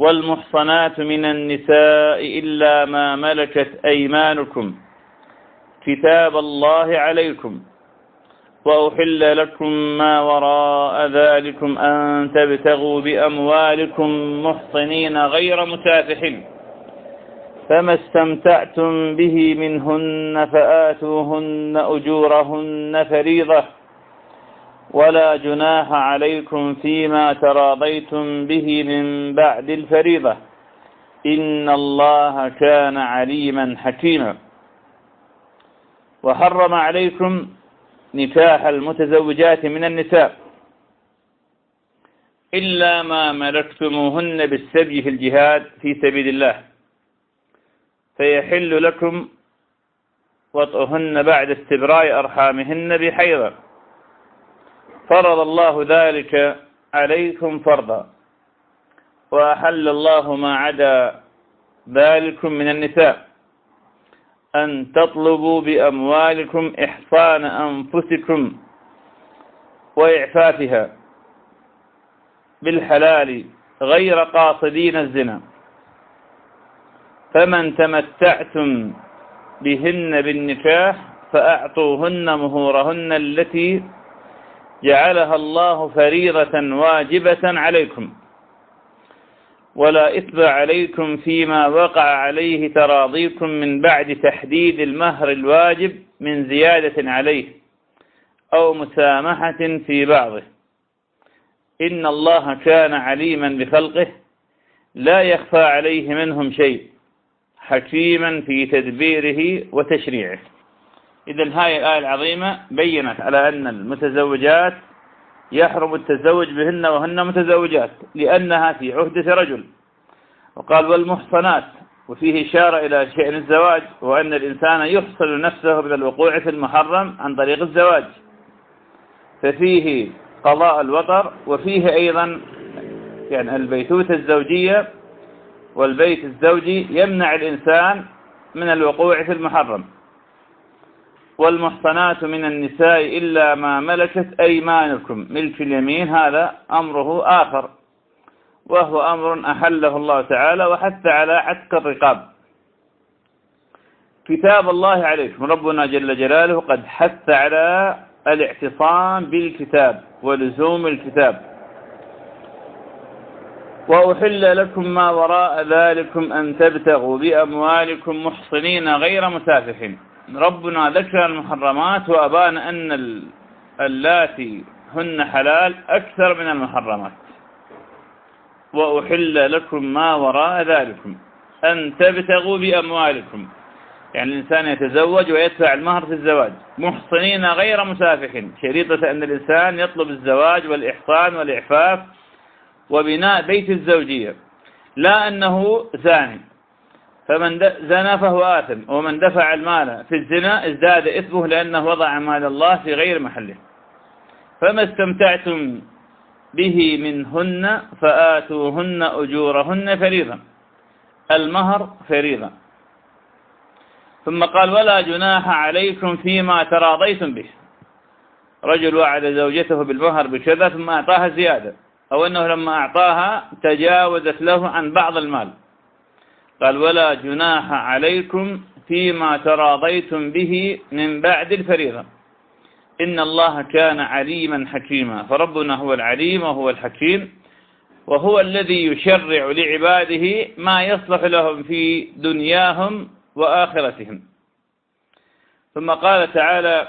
والمحصنات من النساء إلا ما ملكت أيمانكم كتاب الله عليكم وأحل لكم ما وراء ذلكم أن تبتغوا بأموالكم محصنين غير مسافحين فما استمتعتم به منهن فآتوهن أجورهن فريضة ولا جناح عليكم فيما تراضيتم به من بعد الفريضة. إن الله كان عليما حكيما. وحرم عليكم نكاح المتزوجات من النساء. إلا ما ملكتموهن بالسبي في الجهاد في سبيل الله. فيحل لكم وطئهن بعد استبراء أرحامهن بحيضة. فرض الله ذلك عليكم فرضا. وأحل الله ما عدا ذلكم من النساء. أن تطلبوا بأموالكم إحصان أنفسكم وإعفافها بالحلال غير قاصدين الزنا. فمن تمتعتم بهن بالنكاح فأعطوهن مهورهن التي جعلها الله فريضة واجبة عليكم. ولا إثم عليكم فيما وقع عليه تراضيكم من بعد تحديد المهر الواجب من زيادة عليه أو مسامحة في بعضه. إن الله كان عليما بخلقه لا يخفى عليه منهم شيء حكيما في تدبيره وتشريعه. إذا هذه الآية العظيمة بينت على أن المتزوجات يحرم التزوج بهن وهن متزوجات لأنها في عهدة رجل. وقال والمحصنات وفيه إشارة إلى شأن الزواج وأن الإنسان يحصل نفسه من الوقوع في المحرم عن طريق الزواج. ففيه قضاء الوطر وفيه أيضا يعني البيتوتة الزوجية والبيت الزوجي يمنع الإنسان من الوقوع في المحرم. والمحصنات من النساء إلا ما ملكت أيمانكم. ملك اليمين هذا أمره آخر وهو أمر أحله الله تعالى وحث على عتق الرقاب. كتاب الله عليكم ربنا جل جلاله قد حث على الاعتصام بالكتاب ولزوم الكتاب. وأحل لكم ما وراء ذلكم أن تبتغوا بأموالكم محصنين غير مسافحين ربنا ذكر المحرمات وأبان أن اللاتي هن حلال أكثر من المحرمات. وأحل لكم ما وراء ذلكم. أن تبتغوا بأموالكم. يعني الإنسان يتزوج ويدفع المهر في الزواج. محصنين غير مسافحين. شريطة أن الإنسان يطلب الزواج والإحصان والإعفاف وبناء بيت الزوجية. لا أنه زاني. فمن زنى فهو آثم ومن دفع المال في الزنا ازداد إثمه لأنه وضع مال الله في غير محله. فما استمتعتم به منهن فآتوهن أجورهن فريضا المهر فريضا ثم قال ولا جناح عليكم فيما تراضيتم به. رجل وعد زوجته بالمهر بكذا ثم أعطاها زيادة. أو أنه لما أعطاها تجاوزت له عن بعض المال. قال ولا جناح عليكم فيما تراضيتم به من بعد الفريضة. إن الله كان عليما حكيما. فربنا هو العليم وهو الحكيم وهو الذي يشرع لعباده ما يصلح لهم في دنياهم وآخرتهم. ثم قال تعالى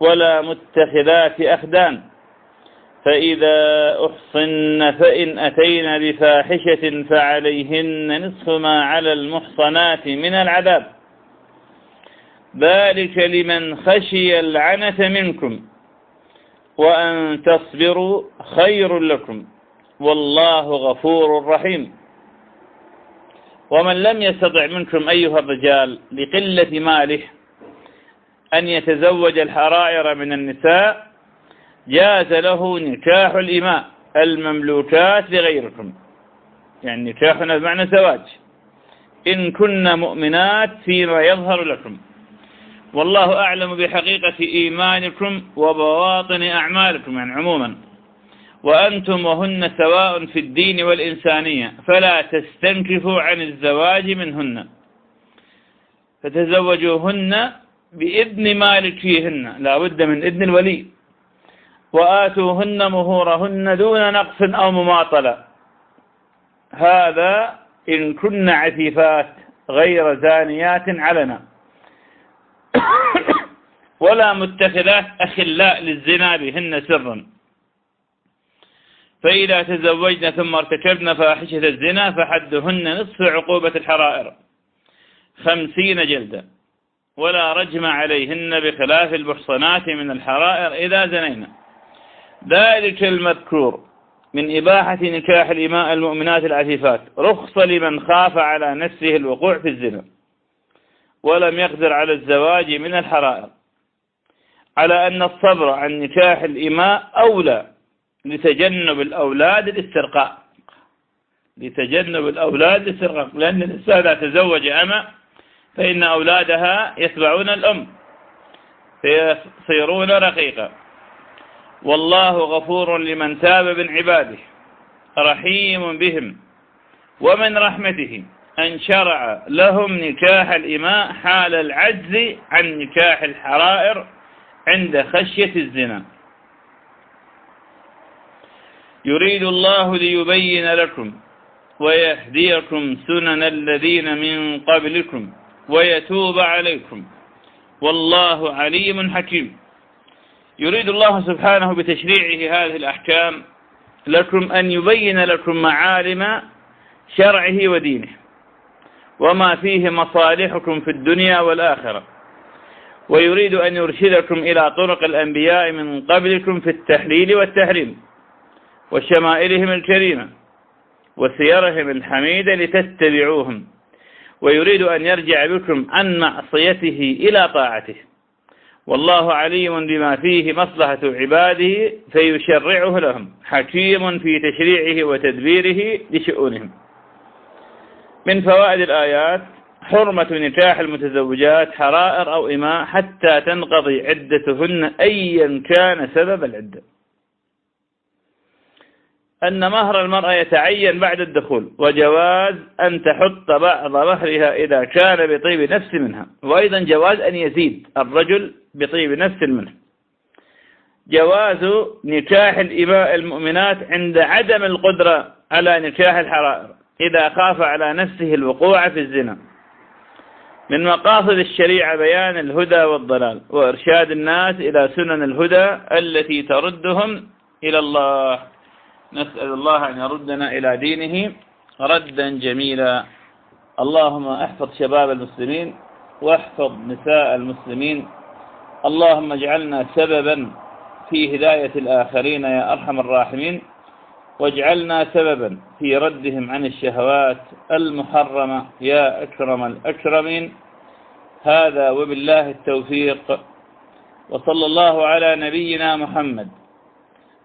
ولا متخذات أخدان. فإذا أحصن فإن أتين بفاحشة فعليهن نصف ما على المحصنات من العذاب. ذلك لمن خشي العنة منكم. وأن تصبروا خير لكم. والله غفور رحيم. ومن لم يستطع منكم أيها الرجال لقلة ماله أن يتزوج الحرائر من النساء جاز له نكاح الإماء المملوكات لغيركم. يعني نكاحنا بمعنى زواج. إن كنا مؤمنات فيما يظهر لكم. والله أعلم بحقيقة إيمانكم وبواطن أعمالكم يعني عموما. وأنتم وهن سواء في الدين والإنسانية فلا تستنكفوا عن الزواج منهن. فتزوجوهن بإذن مالك فيهن لا بد من إذن الولي. وآتوهن مهورهن دون نقص أو مماطلة. هذا إن كن عفيفات غير زانيات علنا. ولا متخذات أخلاء للزنا بهن سرا فإذا تزوجن ثم ارتكبن فاحشة الزنا فحدهن نصف عقوبة الحرائر. خمسين جلدة ولا رجم عليهن بخلاف المحصنات من الحرائر إذا زنينا. ذلك المذكور من إباحة نكاح الإماء المؤمنات العفيفات. رخص لمن خاف على نفسه الوقوع في الزنا ولم يقدر على الزواج من الحرائر. على أن الصبر عن نكاح الإماء أولى لتجنب الأولاد الاسترقاء لتجنب الأولاد الاسترقاء لأن الإنسان إذا تزوج أما فإن أولادها يتبعون الأم. فيصيرون رقيقا. والله غفور لمن تاب من عباده رحيم بهم ومن رحمته أن شرع لهم نكاح الإماء حال العجز عن نكاح الحرائر عند خشية الزنا. يريد الله ليبين لكم ويهديكم سنن الذين من قبلكم. ويتوب عليكم. والله عليم حكيم. يريد الله سبحانه بتشريعه هذه الأحكام لكم أن يبين لكم معالم شرعه ودينه وما فيه مصالحكم في الدنيا والآخرة. ويريد أن يرشدكم إلى طرق الأنبياء من قبلكم في التحليل والتحريم وشمائلهم الكريمة وسيرهم الحميدة لتتبعوهم. ويريد أن يرجع بكم عن معصيته إلى طاعته. والله عليم بما فيه مصلحة عباده فيشرعه لهم. حكيم في تشريعه وتدبيره لشؤونهم. من فوائد الآيات حرمة نكاح المتزوجات حرائر أو إماء حتى تنقضي عدتهن أيا كان سبب العدة. أن مهر المرأة يتعين بعد الدخول وجواز أن تحط بعض مهرها إذا كان بطيب نفس منها وأيضا جواز أن يزيد الرجل بطيب نفس منه. جواز نكاح الإماء المؤمنات عند عدم القدرة على نكاح الحرائر إذا خاف على نفسه الوقوع في الزنا. من مقاصد الشريعة بيان الهدى والضلال وإرشاد الناس إلى سنن الهدى التي تردهم إلى الله. نسأل الله أن يردنا إلى دينه ردا جميلا. اللهم احفظ شباب المسلمين واحفظ نساء المسلمين. اللهم اجعلنا سببا في هداية الآخرين يا أرحم الراحمين. واجعلنا سببا في ردهم عن الشهوات المحرمة يا أكرم الأكرمين. هذا وبالله التوفيق. وصلى الله على نبينا محمد.